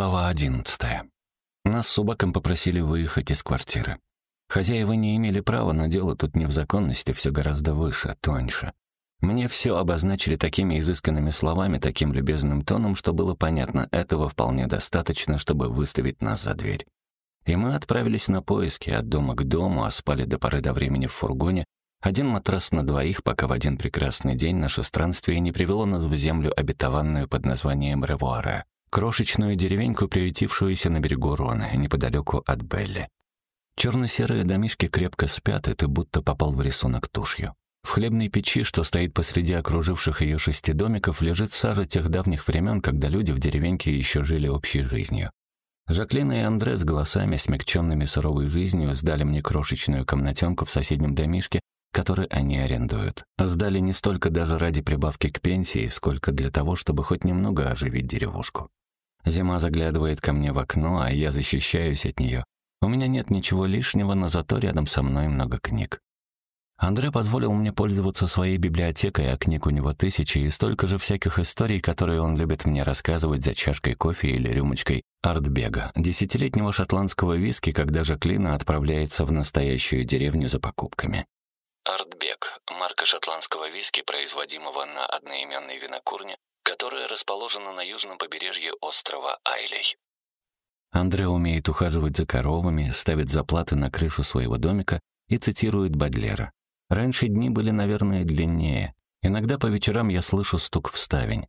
Глава одиннадцатая. Нас с Субаком попросили выехать из квартиры. Хозяева не имели права, но дело тут не в законности, все гораздо выше, тоньше. Мне все обозначили такими изысканными словами, таким любезным тоном, что было понятно, этого вполне достаточно, чтобы выставить нас за дверь. И мы отправились на поиски от дома к дому, а спали до поры до времени в фургоне, один матрас на двоих, пока в один прекрасный день наше странствие не привело нас в землю обетованную под названием Ревуаре крошечную деревеньку, приютившуюся на берегу Рона, неподалеку от Белли. Черно-серые домишки крепко спят, и ты будто попал в рисунок тушью. В хлебной печи, что стоит посреди окруживших ее шести домиков, лежит сажа тех давних времен, когда люди в деревеньке еще жили общей жизнью. Жаклина и Андре с голосами, смягченными суровой жизнью, сдали мне крошечную комнатенку в соседнем домишке, который они арендуют. Сдали не столько даже ради прибавки к пенсии, сколько для того, чтобы хоть немного оживить деревушку. Зима заглядывает ко мне в окно, а я защищаюсь от нее. У меня нет ничего лишнего, но зато рядом со мной много книг. Андре позволил мне пользоваться своей библиотекой, а книг у него тысячи, и столько же всяких историй, которые он любит мне рассказывать за чашкой кофе или рюмочкой артбега, десятилетнего шотландского виски, когда Жаклина отправляется в настоящую деревню за покупками. Артбег — марка шотландского виски, производимого на одноименной винокурне, которая расположена на южном побережье острова Айлей. Андре умеет ухаживать за коровами, ставит заплаты на крышу своего домика и цитирует Бадлера. Раньше дни были, наверное, длиннее. Иногда по вечерам я слышу стук в ставень.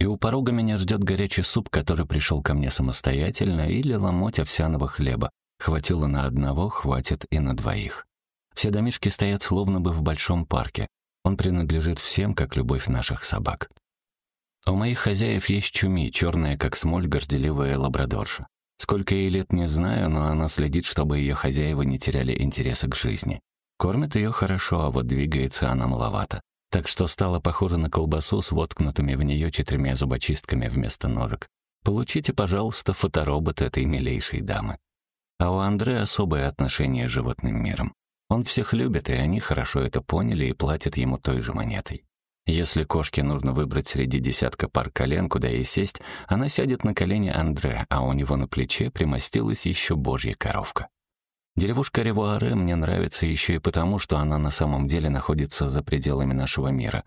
И у порога меня ждет горячий суп, который пришел ко мне самостоятельно, или ломоть овсяного хлеба. Хватило на одного, хватит и на двоих. Все домишки стоят словно бы в большом парке. Он принадлежит всем, как любовь наших собак. У моих хозяев есть чуми, черная, как смоль, горделивая лабрадорша. Сколько ей лет, не знаю, но она следит, чтобы ее хозяева не теряли интереса к жизни. Кормит ее хорошо, а вот двигается она маловато. Так что стала похожа на колбасу с воткнутыми в нее четырьмя зубочистками вместо ножек. Получите, пожалуйста, фоторобот этой милейшей дамы. А у Андре особое отношение с животным миром. Он всех любит, и они хорошо это поняли и платят ему той же монетой. Если кошке нужно выбрать среди десятка пар колен, куда ей сесть, она сядет на колени Андре, а у него на плече примостилась еще божья коровка. Деревушка Ревуаре мне нравится еще и потому, что она на самом деле находится за пределами нашего мира.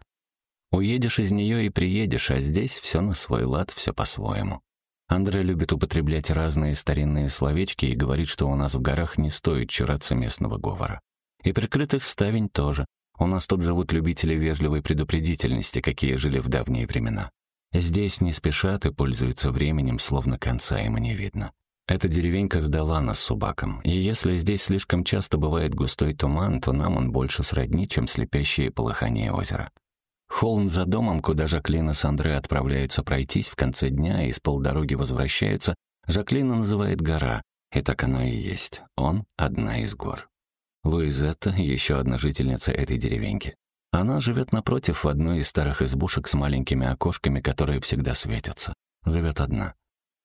Уедешь из нее и приедешь, а здесь все на свой лад, все по-своему. Андре любит употреблять разные старинные словечки и говорит, что у нас в горах не стоит чураться местного говора. И прикрытых ставень тоже. У нас тут живут любители вежливой предупредительности, какие жили в давние времена. Здесь не спешат и пользуются временем, словно конца им не видно. Эта деревенька ждала нас с Субаком, и если здесь слишком часто бывает густой туман, то нам он больше сродни, чем слепящее полыхание озера. Холм за домом, куда Жаклина с Андре отправляются пройтись в конце дня и с полдороги возвращаются, Жаклина называет гора, и так оно и есть. Он — одна из гор. Луизетта — еще одна жительница этой деревеньки. Она живет напротив в одной из старых избушек с маленькими окошками, которые всегда светятся. Живет одна.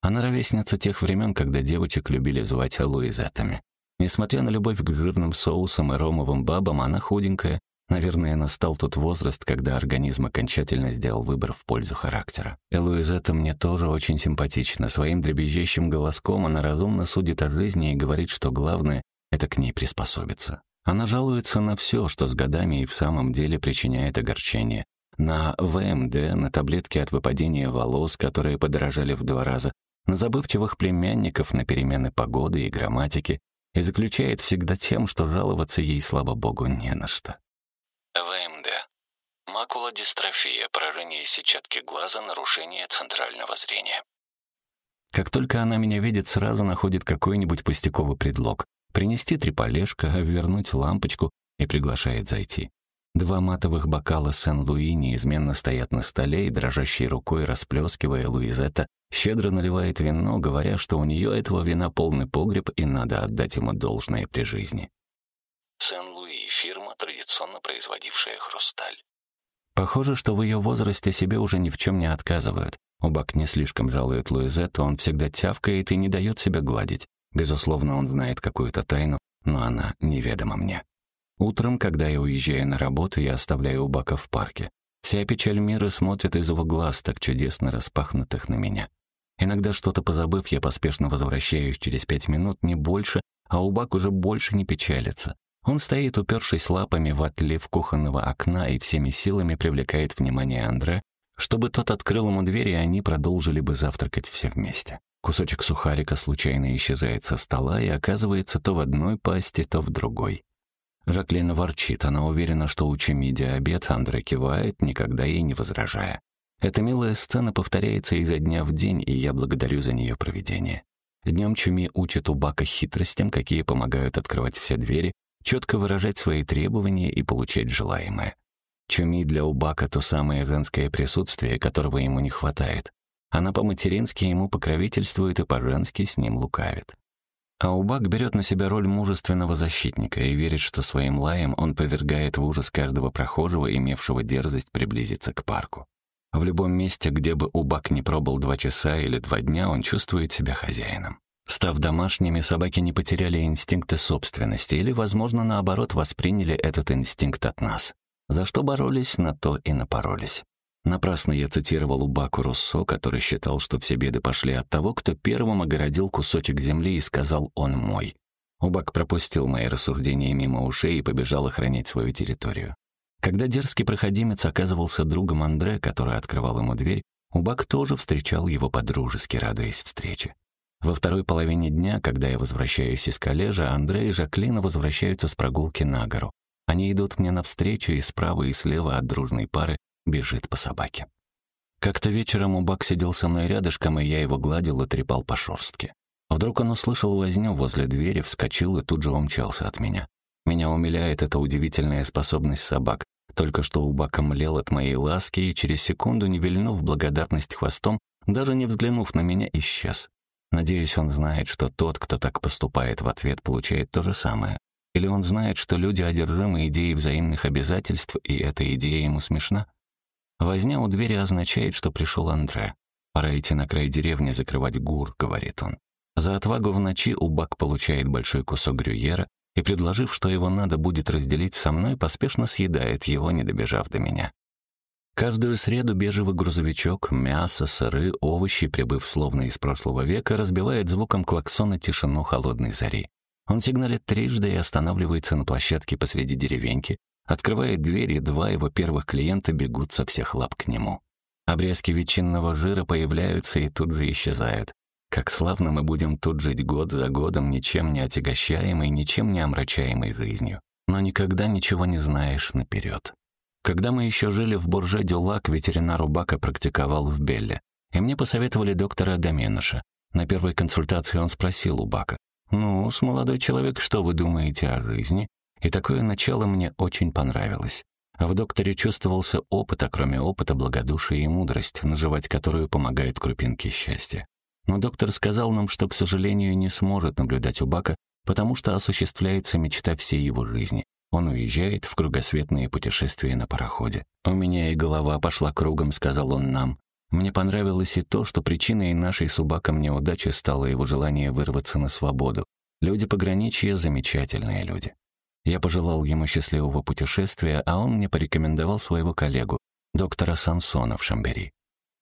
Она ровесница тех времен, когда девочек любили звать Луизеттами. Несмотря на любовь к жирным соусам и ромовым бабам, она худенькая. Наверное, настал тот возраст, когда организм окончательно сделал выбор в пользу характера. И Луизетта мне тоже очень симпатична. Своим дребезжащим голоском она разумно судит о жизни и говорит, что главное это к ней приспособиться. Она жалуется на все, что с годами и в самом деле причиняет огорчение. На ВМД, на таблетки от выпадения волос, которые подорожали в два раза, на забывчивых племянников, на перемены погоды и грамматики, и заключает всегда тем, что жаловаться ей, слава богу, не на что. ВМД. Макулодистрофия, поражение сетчатки глаза, нарушение центрального зрения. Как только она меня видит, сразу находит какой-нибудь пустяковый предлог принести три полежка, вернуть лампочку и приглашает зайти. Два матовых бокала Сен-Луи неизменно стоят на столе, и дрожащей рукой, расплескивая, Луизетта щедро наливает вино, говоря, что у нее этого вина полный погреб и надо отдать ему должное при жизни. Сен-Луи — фирма, традиционно производившая хрусталь. Похоже, что в ее возрасте себе уже ни в чем не отказывают. Убак не слишком жалует Луизетту, он всегда тявкает и не дает себя гладить. Безусловно, он знает какую-то тайну, но она неведома мне. Утром, когда я уезжаю на работу, я оставляю у бака в парке. Вся печаль мира смотрит из его глаз, так чудесно распахнутых на меня. Иногда что-то позабыв, я поспешно возвращаюсь через пять минут, не больше, а Убак уже больше не печалится. Он стоит, упершись лапами в отлив кухонного окна и всеми силами привлекает внимание Андре, чтобы тот открыл ему дверь, и они продолжили бы завтракать все вместе. Кусочек сухарика случайно исчезает со стола и оказывается то в одной пасти, то в другой. Жаклина ворчит, она уверена, что у Чеми диабет, Андре кивает, никогда ей не возражая. Эта милая сцена повторяется изо дня в день, и я благодарю за нее проведение. Днем Чуми учит Убака хитростям, какие помогают открывать все двери, четко выражать свои требования и получать желаемое. Чуми для Убака то самое женское присутствие, которого ему не хватает. Она по-матерински ему покровительствует и по-женски с ним лукавит. А Убак берет на себя роль мужественного защитника и верит, что своим лаем он повергает в ужас каждого прохожего, имевшего дерзость приблизиться к парку. В любом месте, где бы Убак не пробыл два часа или два дня, он чувствует себя хозяином. Став домашними, собаки не потеряли инстинкты собственности или, возможно, наоборот, восприняли этот инстинкт от нас. За что боролись, на то и напоролись. Напрасно я цитировал Убаку Руссо, который считал, что все беды пошли от того, кто первым огородил кусочек земли и сказал «он мой». Убак пропустил мои рассуждения мимо ушей и побежал охранять свою территорию. Когда дерзкий проходимец оказывался другом Андре, который открывал ему дверь, Убак тоже встречал его подружески, радуясь встрече. Во второй половине дня, когда я возвращаюсь из коллежа, Андре и Жаклина возвращаются с прогулки на гору. Они идут мне навстречу, и справа и слева от дружной пары бежит по собаке. Как-то вечером Убак сидел со мной рядышком, и я его гладил и трепал по шорстке. Вдруг он услышал возню возле двери, вскочил и тут же умчался от меня. Меня умиляет эта удивительная способность собак только что Убака млел от моей ласки и через секунду, не вильнув благодарность хвостом, даже не взглянув на меня, исчез. Надеюсь, он знает, что тот, кто так поступает в ответ, получает то же самое. Или он знает, что люди одержимы идеей взаимных обязательств, и эта идея ему смешна? Возня у двери означает, что пришел Андре. «Пора идти на край деревни закрывать гур», — говорит он. За отвагу в ночи Убак получает большой кусок грюйера, и, предложив, что его надо будет разделить со мной, поспешно съедает его, не добежав до меня. Каждую среду бежевый грузовичок, мясо, сыры, овощи, прибыв словно из прошлого века, разбивает звуком клаксона тишину холодной зари. Он сигналит трижды и останавливается на площадке посреди деревеньки, открывает дверь, и два его первых клиента бегут со всех лап к нему. Обрезки ветчинного жира появляются и тут же исчезают. Как славно мы будем тут жить год за годом, ничем не отягощаемой, ничем не омрачаемой жизнью. Но никогда ничего не знаешь наперед. Когда мы еще жили в Бурже-Дюлак, ветеринар Убака практиковал в Белле. И мне посоветовали доктора Доменыша. На первой консультации он спросил Убака, «Ну, с молодой человек, что вы думаете о жизни?» И такое начало мне очень понравилось. В докторе чувствовался опыт, а кроме опыта благодушие и мудрость, наживать которую помогают крупинки счастья. Но доктор сказал нам, что, к сожалению, не сможет наблюдать у Бака, потому что осуществляется мечта всей его жизни. Он уезжает в кругосветные путешествия на пароходе. «У меня и голова пошла кругом», — сказал он нам. Мне понравилось и то, что причиной нашей с Убаком неудачи стало его желание вырваться на свободу. Люди пограничья — замечательные люди. Я пожелал ему счастливого путешествия, а он мне порекомендовал своего коллегу, доктора Сансона в Шамбери.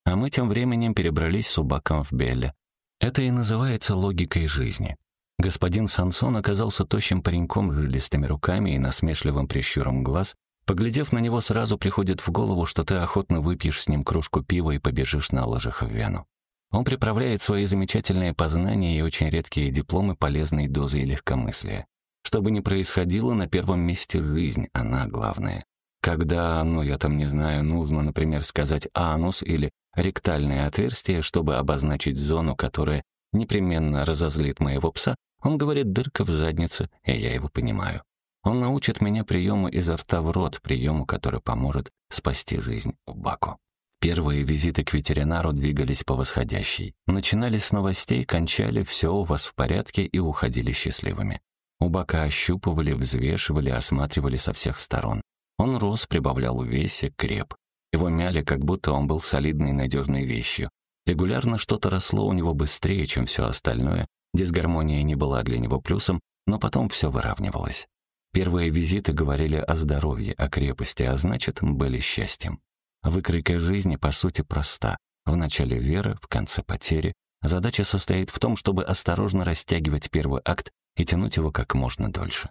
А мы тем временем перебрались с Убаком в Белле. Это и называется логикой жизни. Господин Сансон оказался тощим пареньком с жилистыми руками и насмешливым прищуром глаз. Поглядев на него, сразу приходит в голову, что ты охотно выпьешь с ним кружку пива и побежишь на лыжах в Вену. Он приправляет свои замечательные познания и очень редкие дипломы полезной дозой легкомыслия. Что бы ни происходило, на первом месте жизнь, она главная. Когда, ну, я там не знаю, нужно, например, сказать «анус» или ректальное отверстие, чтобы обозначить зону, которая непременно разозлит моего пса, он говорит «дырка в заднице», и я его понимаю. Он научит меня приему изо рта в рот, приему, который поможет спасти жизнь Убаку. Первые визиты к ветеринару двигались по восходящей. Начинались с новостей, кончали «все у вас в порядке» и уходили счастливыми. Убака ощупывали, взвешивали, осматривали со всех сторон. Он рос, прибавлял в весе, креп. Его мяли, как будто он был солидной и надежной вещью. Регулярно что-то росло у него быстрее, чем все остальное. Дисгармония не была для него плюсом, но потом все выравнивалось. Первые визиты говорили о здоровье, о крепости, а значит, были счастьем. Выкройка жизни, по сути, проста. В начале вера, в конце потери, Задача состоит в том, чтобы осторожно растягивать первый акт и тянуть его как можно дольше.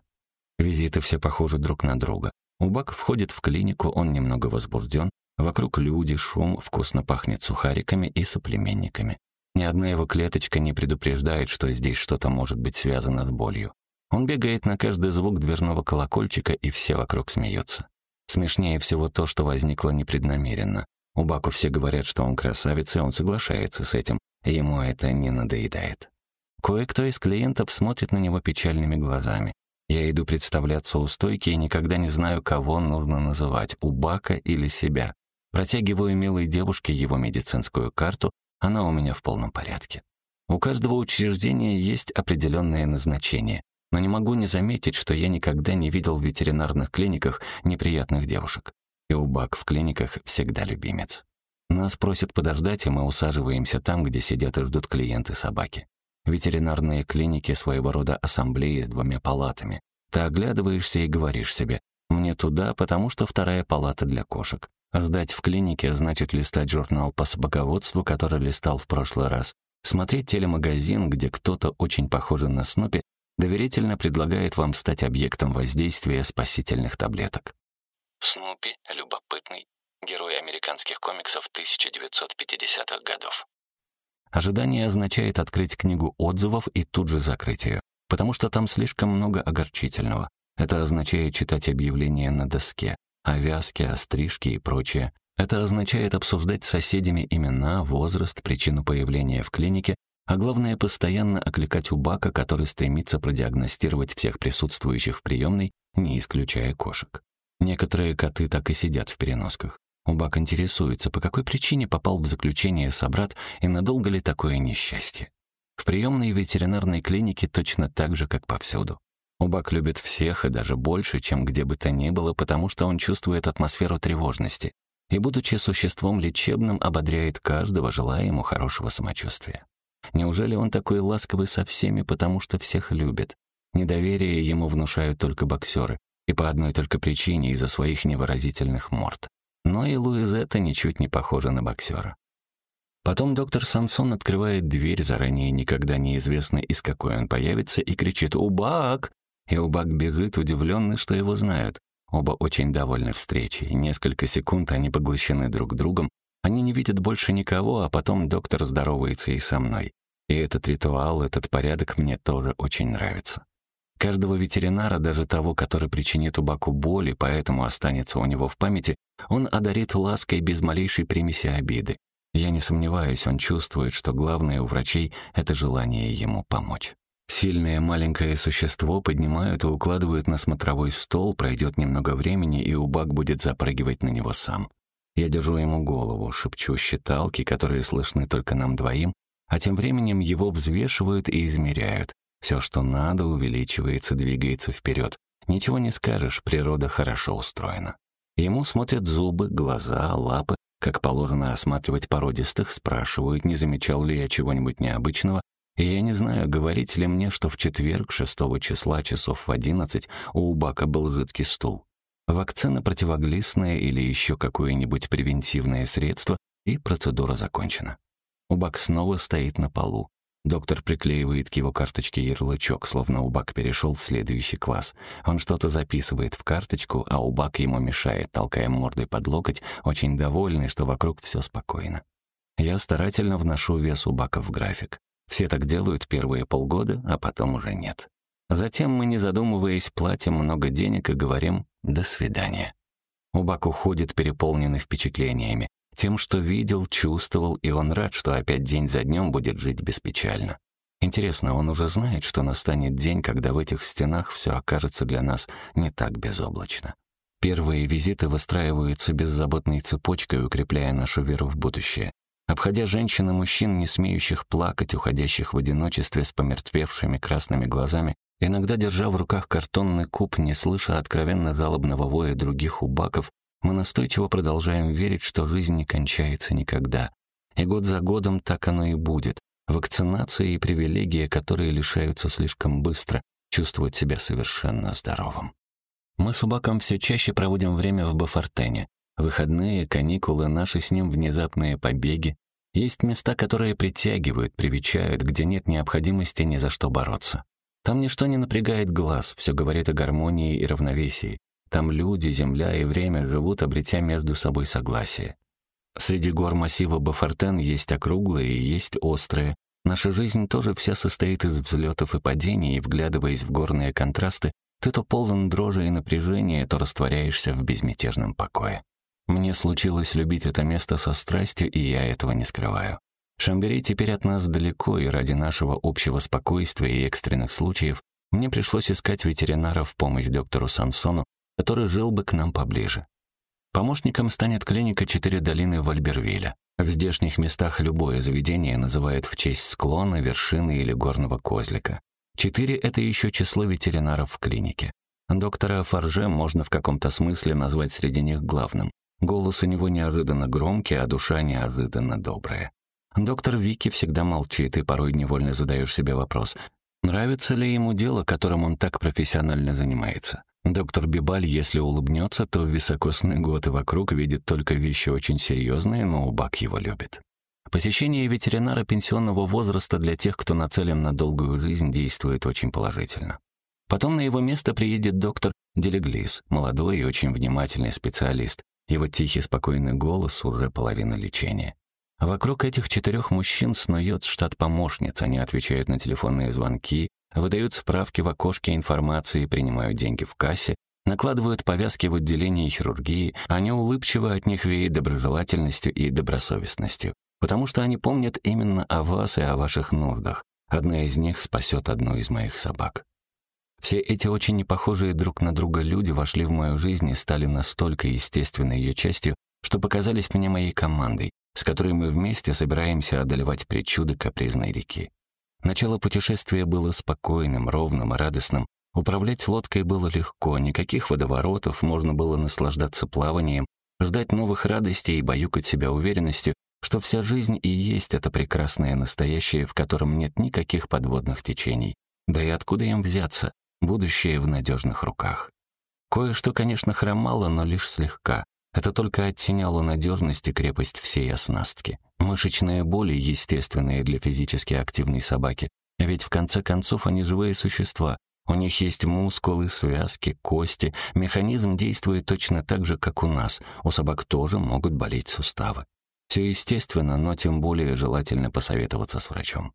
Визиты все похожи друг на друга. Убак входит в клинику, он немного возбужден, вокруг люди, шум, вкусно пахнет сухариками и соплеменниками. Ни одна его клеточка не предупреждает, что здесь что-то может быть связано с болью. Он бегает на каждый звук дверного колокольчика, и все вокруг смеются. Смешнее всего то, что возникло непреднамеренно. У Баку все говорят, что он красавец, и он соглашается с этим. Ему это не надоедает. Кое-кто из клиентов смотрит на него печальными глазами. Я иду представляться у стойки и никогда не знаю, кого нужно называть, у Бака или себя. Протягиваю милой девушке его медицинскую карту, она у меня в полном порядке. У каждого учреждения есть определенное назначение, но не могу не заметить, что я никогда не видел в ветеринарных клиниках неприятных девушек. И у Бак в клиниках всегда любимец. Нас просят подождать, и мы усаживаемся там, где сидят и ждут клиенты собаки. Ветеринарные клиники своего рода ассамблеи двумя палатами. Ты оглядываешься и говоришь себе, мне туда, потому что вторая палата для кошек. Ждать в клинике значит листать журнал по собаководству, который листал в прошлый раз, смотреть телемагазин, где кто-то очень похожий на Снупи доверительно предлагает вам стать объектом воздействия спасительных таблеток. Снупи — любопытный, герой американских комиксов 1950-х годов. Ожидание означает открыть книгу отзывов и тут же закрыть ее, потому что там слишком много огорчительного. Это означает читать объявления на доске, о вязке, о стрижке и прочее. Это означает обсуждать с соседями имена, возраст, причину появления в клинике, а главное, постоянно окликать Убака, который стремится продиагностировать всех присутствующих в приемной, не исключая кошек. Некоторые коты так и сидят в переносках. Убак интересуется, по какой причине попал в заключение собрат и надолго ли такое несчастье. В приемной ветеринарной клинике точно так же, как повсюду. Убак любит всех и даже больше, чем где бы то ни было, потому что он чувствует атмосферу тревожности и, будучи существом лечебным, ободряет каждого, желая ему хорошего самочувствия. Неужели он такой ласковый со всеми, потому что всех любит? Недоверие ему внушают только боксеры, и по одной только причине из-за своих невыразительных морд. Но и Луизетта ничуть не похожа на боксера. Потом доктор Сансон открывает дверь, заранее никогда неизвестно, из какой он появится, и кричит «Убак!» И Убак бежит, удивленный, что его знают. Оба очень довольны встречей. Несколько секунд они поглощены друг другом. Они не видят больше никого, а потом доктор здоровается и со мной. И этот ритуал, этот порядок мне тоже очень нравится. Каждого ветеринара, даже того, который причинит Убаку боль и поэтому останется у него в памяти, он одарит лаской без малейшей примеси обиды. Я не сомневаюсь, он чувствует, что главное у врачей — это желание ему помочь. Сильное маленькое существо поднимают и укладывают на смотровой стол, пройдет немного времени, и Убак будет запрыгивать на него сам. Я держу ему голову, шепчу считалки, которые слышны только нам двоим, а тем временем его взвешивают и измеряют. Все, что надо, увеличивается, двигается вперед. Ничего не скажешь, природа хорошо устроена. Ему смотрят зубы, глаза, лапы, как положено осматривать породистых, спрашивают, не замечал ли я чего-нибудь необычного, и я не знаю, говорить ли мне, что в четверг, 6 числа, часов в 11, у Убака был жидкий стул. Вакцина противоглистная или еще какое-нибудь превентивное средство, и процедура закончена. Убак снова стоит на полу. Доктор приклеивает к его карточке ярлычок, словно Убак перешел в следующий класс. Он что-то записывает в карточку, а Убак ему мешает, толкая мордой под локоть, очень довольный, что вокруг все спокойно. Я старательно вношу вес Убака в график. Все так делают первые полгода, а потом уже нет. Затем мы, не задумываясь, платим много денег и говорим «до свидания». Убак уходит переполненный впечатлениями, тем, что видел, чувствовал, и он рад, что опять день за днем будет жить беспечально. Интересно, он уже знает, что настанет день, когда в этих стенах все окажется для нас не так безоблачно. Первые визиты выстраиваются беззаботной цепочкой, укрепляя нашу веру в будущее. Обходя женщин и мужчин, не смеющих плакать, уходящих в одиночестве с помертвевшими красными глазами, иногда держа в руках картонный куб, не слыша откровенно жалобного воя других убаков, мы настойчиво продолжаем верить, что жизнь не кончается никогда. И год за годом так оно и будет. Вакцинация и привилегии, которые лишаются слишком быстро, чувствовать себя совершенно здоровым. Мы с Убаком все чаще проводим время в Бафортене. Выходные, каникулы, наши с ним внезапные побеги. Есть места, которые притягивают, привечают, где нет необходимости ни за что бороться. Там ничто не напрягает глаз, все говорит о гармонии и равновесии. Там люди, земля и время живут, обретя между собой согласие. Среди гор массива Бафортен есть округлые и есть острые. Наша жизнь тоже вся состоит из взлетов и падений, и, вглядываясь в горные контрасты, ты то полон дрожи и напряжения, то растворяешься в безмятежном покое. Мне случилось любить это место со страстью, и я этого не скрываю. Шамбери теперь от нас далеко, и ради нашего общего спокойствия и экстренных случаев мне пришлось искать ветеринара в помощь доктору Сансону, который жил бы к нам поближе. Помощником станет клиника «Четыре долины» Вальбервилля. В здешних местах любое заведение называют в честь склона, вершины или горного козлика. Четыре — это еще число ветеринаров в клинике. Доктора Фарже можно в каком-то смысле назвать среди них главным. Голос у него неожиданно громкий, а душа неожиданно добрая. Доктор Вики всегда молчит, и порой невольно задаешь себе вопрос, нравится ли ему дело, которым он так профессионально занимается. Доктор Бибаль, если улыбнется, то високосный год и вокруг видит только вещи очень серьезные, но Убак его любит. Посещение ветеринара пенсионного возраста для тех, кто нацелен на долгую жизнь, действует очень положительно. Потом на его место приедет доктор Делеглис, молодой и очень внимательный специалист, его тихий, спокойный голос — уже половина лечения. Вокруг этих четырех мужчин снует штат помощниц. Они отвечают на телефонные звонки, выдают справки в окошке информации, принимают деньги в кассе, накладывают повязки в отделении хирургии, они улыбчивы, от них веет доброжелательностью и добросовестностью, потому что они помнят именно о вас и о ваших нуждах. Одна из них спасет одну из моих собак. Все эти очень непохожие друг на друга люди вошли в мою жизнь и стали настолько естественной ее частью, что показались мне моей командой, с которой мы вместе собираемся одолевать причуды капризной реки. Начало путешествия было спокойным, ровным радостным. Управлять лодкой было легко, никаких водоворотов, можно было наслаждаться плаванием, ждать новых радостей и баюкать себя уверенностью, что вся жизнь и есть это прекрасное настоящее, в котором нет никаких подводных течений. Да и откуда им взяться? Будущее в надежных руках. Кое-что, конечно, хромало, но лишь слегка. Это только оттеняло надежность и крепость всей оснастки. Мышечные боли, естественные для физически активной собаки, ведь в конце концов они живые существа. У них есть мускулы, связки, кости. Механизм действует точно так же, как у нас. У собак тоже могут болеть суставы. Все естественно, но тем более желательно посоветоваться с врачом.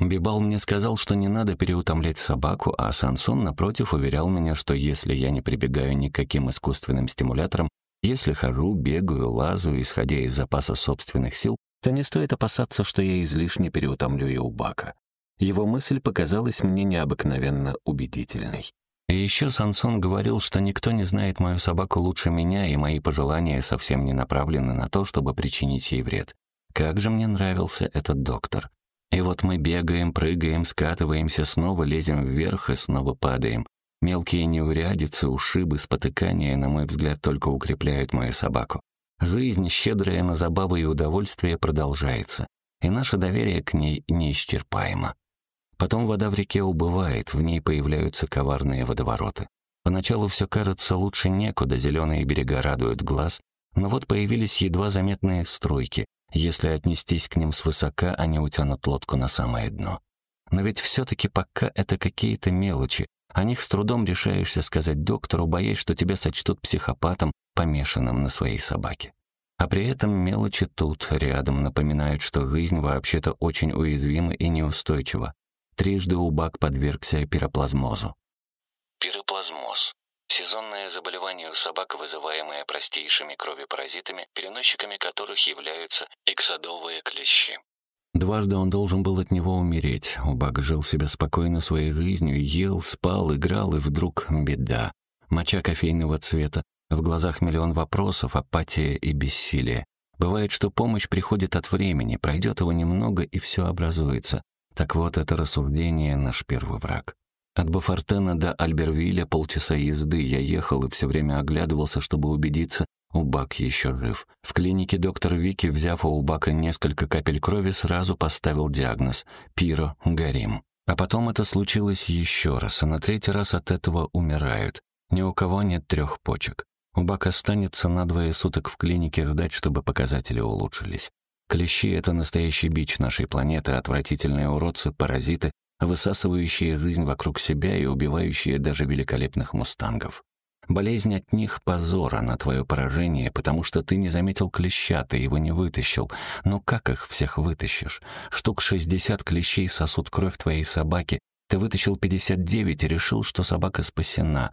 Бибал мне сказал, что не надо переутомлять собаку, а Сансон, напротив, уверял меня, что если я не прибегаю ни к каким искусственным стимуляторам, если хожу, бегаю, лазаю, исходя из запаса собственных сил, то не стоит опасаться, что я излишне переутомлю и у Бака. Его мысль показалась мне необыкновенно убедительной. И еще Сансон говорил, что никто не знает мою собаку лучше меня, и мои пожелания совсем не направлены на то, чтобы причинить ей вред. Как же мне нравился этот доктор. И вот мы бегаем, прыгаем, скатываемся, снова лезем вверх и снова падаем. Мелкие неурядицы, ушибы, спотыкания, на мой взгляд, только укрепляют мою собаку. Жизнь, щедрая на забавы и удовольствие, продолжается, и наше доверие к ней неисчерпаемо. Потом вода в реке убывает, в ней появляются коварные водовороты. Поначалу все кажется лучше некуда, зеленые берега радуют глаз, но вот появились едва заметные струйки, если отнестись к ним свысока, они утянут лодку на самое дно. Но ведь все-таки пока это какие-то мелочи. О них с трудом решаешься сказать доктору, боясь, что тебя сочтут психопатом, помешанным на своей собаке. А при этом мелочи тут, рядом, напоминают, что жизнь вообще-то очень уязвима и неустойчива. Трижды Убак подвергся пироплазмозу. Пироплазмоз Сезонное заболевание у собак, вызываемое простейшими кровепаразитами, переносчиками которых являются эксодовые клещи. Дважды он должен был от него умереть. Убак жил себе спокойно своей жизнью, ел, спал, играл, и вдруг беда. Моча кофейного цвета, в глазах миллион вопросов, апатия и бессилие. Бывает, что помощь приходит от времени, пройдет его немного, и все образуется. Так вот, это рассуждение — наш первый враг. От Бафортена до Альбервилля полчаса езды. Я ехал и все время оглядывался, чтобы убедиться, Убак еще жив. В клинике доктор Вики, взяв у Убака несколько капель крови, сразу поставил диагноз — пиро, горим. А потом это случилось еще раз, а на третий раз от этого умирают. Ни у кого нет трех почек. Убак останется на двое суток в клинике ждать, чтобы показатели улучшились. Клещи — это настоящий бич нашей планеты, отвратительные уродцы, паразиты, высасывающие жизнь вокруг себя и убивающие даже великолепных мустангов. Болезнь от них — позор, а на твое поражение, потому что ты не заметил клеща, ты его не вытащил. Но как их всех вытащишь? Штук 60 клещей сосут кровь твоей собаки. Ты вытащил 59 и решил, что собака спасена.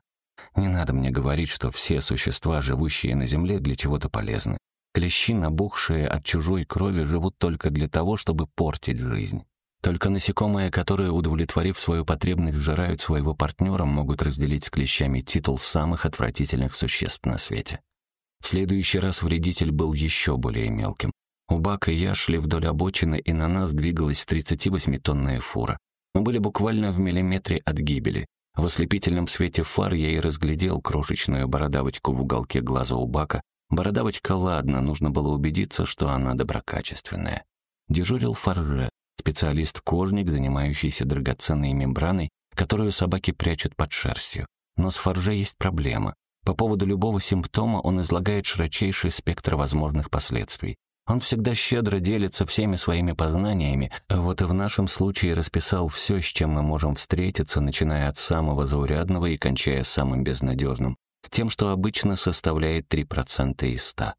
Не надо мне говорить, что все существа, живущие на Земле, для чего-то полезны. Клещи, набухшие от чужой крови, живут только для того, чтобы портить жизнь. Только насекомые, которые, удовлетворив свою потребность, сжирают своего партнера, могут разделить с клещами титул самых отвратительных существ на свете. В следующий раз вредитель был еще более мелким. У Бак и я шли вдоль обочины, и на нас двигалась 38-тонная фура. Мы были буквально в миллиметре от гибели. В ослепительном свете фар я и разглядел крошечную бородавочку в уголке глаза у Бака. Бородавочка, ладно, нужно было убедиться, что она доброкачественная. Дежурил Фарже, специалист-кожник, занимающийся драгоценной мембраной, которую собаки прячут под шерстью. Но с Форже есть проблема. По поводу любого симптома он излагает широчайший спектр возможных последствий. Он всегда щедро делится всеми своими познаниями, вот и в нашем случае расписал все, с чем мы можем встретиться, начиная от самого заурядного и кончая самым безнадежным, тем, что обычно составляет 3% из 100.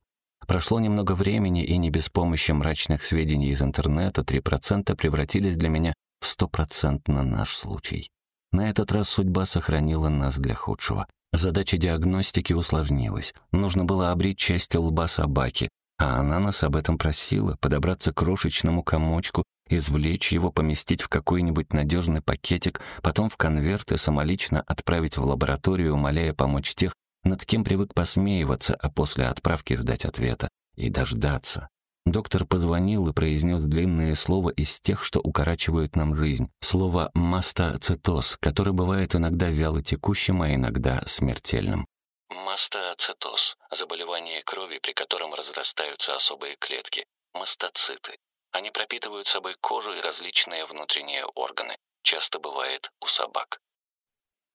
Прошло немного времени, и не без помощи мрачных сведений из интернета 3% превратились для меня в стопроцентно наш случай. На этот раз судьба сохранила нас для худшего. Задача диагностики усложнилась. Нужно было обрить часть лба собаки, а она нас об этом просила, подобраться к крошечному комочку, извлечь его, поместить в какой-нибудь надежный пакетик, потом в конверт и самолично отправить в лабораторию, умоляя помочь тех, над кем привык посмеиваться, а после отправки ждать ответа. И дождаться. Доктор позвонил и произнес длинное слово из тех, что укорачивают нам жизнь. Слово «мастоцитоз», которое бывает иногда вялотекущим, а иногда смертельным. Мастоцитоз – заболевание крови, при котором разрастаются особые клетки – мастоциты. Они пропитывают собой кожу и различные внутренние органы. Часто бывает у собак.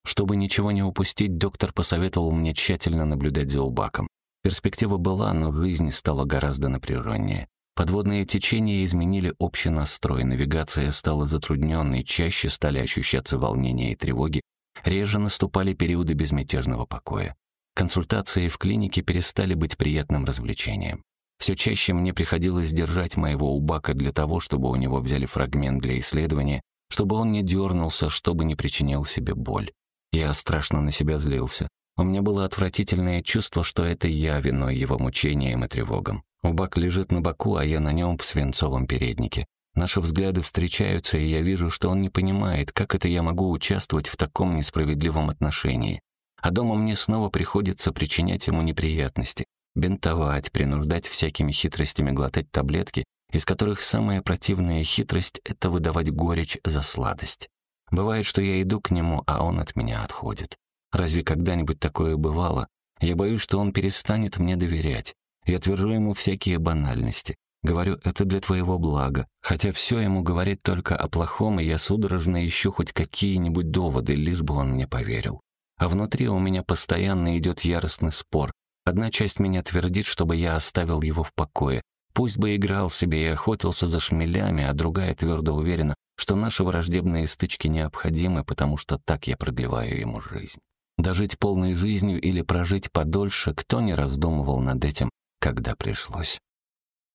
Чтобы ничего не упустить, доктор посоветовал мне тщательно наблюдать за Убаком. Перспектива была, но жизнь стала гораздо напряженнее. Подводные течения изменили общий настрой, навигация стала затрудненной, чаще стали ощущаться волнения и тревоги, реже наступали периоды безмятежного покоя. Консультации в клинике перестали быть приятным развлечением. Все чаще мне приходилось держать моего Убака для того, чтобы у него взяли фрагмент для исследования, чтобы он не дернулся, чтобы не причинил себе боль. Я страшно на себя злился. У меня было отвратительное чувство, что это я виной его мучениям и тревогам. Убак лежит на боку, а я на нем в свинцовом переднике. Наши взгляды встречаются, и я вижу, что он не понимает, как это я могу участвовать в таком несправедливом отношении. А дома мне снова приходится причинять ему неприятности, бинтовать, принуждать всякими хитростями глотать таблетки, из которых самая противная хитрость — это выдавать горечь за сладость. Бывает, что я иду к нему, а он от меня отходит. Разве когда-нибудь такое бывало? Я боюсь, что он перестанет мне доверять. Я твержу ему всякие банальности. Говорю, это для твоего блага. Хотя все ему говорит только о плохом, и я судорожно ищу хоть какие-нибудь доводы, лишь бы он мне поверил. А внутри у меня постоянно идет яростный спор. Одна часть меня твердит, чтобы я оставил его в покое. Пусть бы играл себе и охотился за шмелями, а другая твердо уверена, что наши враждебные стычки необходимы, потому что так я продлеваю ему жизнь. Дожить полной жизнью или прожить подольше, кто не раздумывал над этим, когда пришлось.